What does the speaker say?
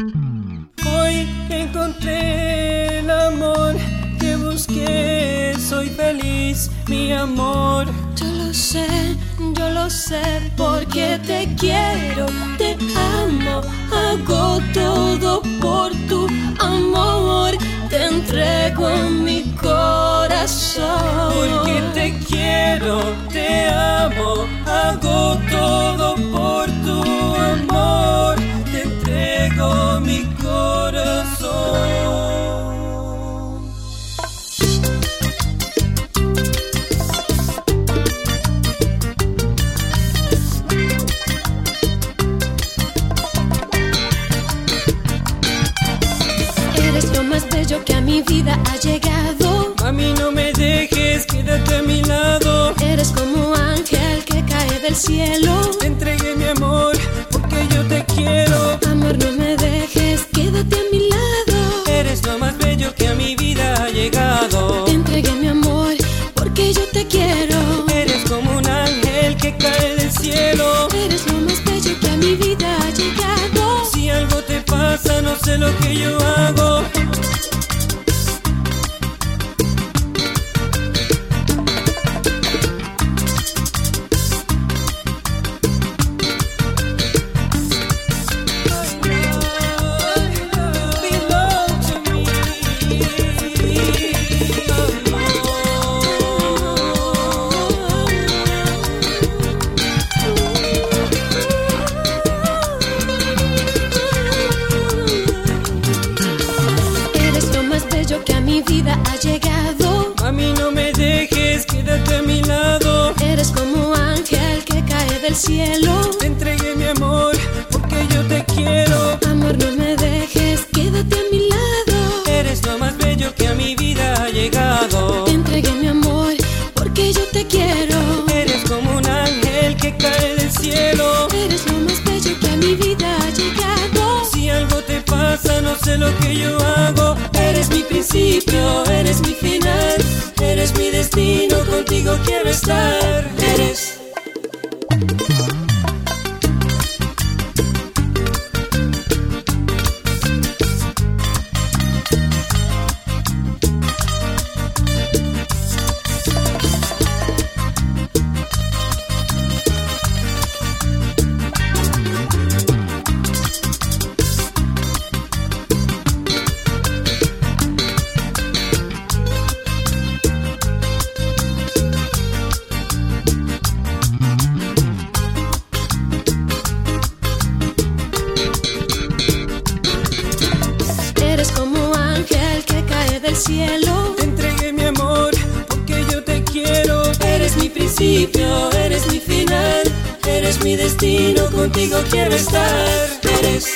Hoy encontré el amor que busqué, soy feliz, mi amor. Yo lo sé, yo lo sé, porque te quiero, te amo, hago todo por tu amor, te entrego mi corazón. Porque te quiero, te amo, hago todo vida ha llegado. Mami, no me dejes, quédate a mi lado. Eres como ángel que cae del cielo. Te entregué mi amor, porque yo te quiero. Amor, no me dejes, quédate a mi lado. Eres lo más bello que a mi vida ha llegado. Te entregué mi amor, porque yo te quiero. Eres como un ángel que cae del cielo. Eres lo más bello que a mi vida ha llegado. Si algo te pasa, no sé lo que yo hago. Cielo. Te entregué mi amor, porque yo te quiero. Amor, no me dejes, quédate a mi lado. Eres lo más bello que a mi vida ha llegado. Te entregué mi amor, porque yo te quiero. Eres como un ángel que cae del cielo. Eres lo más bello que a mi vida ha llegado. Si algo te pasa, no sé lo que yo hago. Eres mi principio, eres mi final. Del. Te entregué mi amor, porque yo te quiero. Eres mi principio, eres mi final. Eres mi destino, contigo quiero estar. Eres.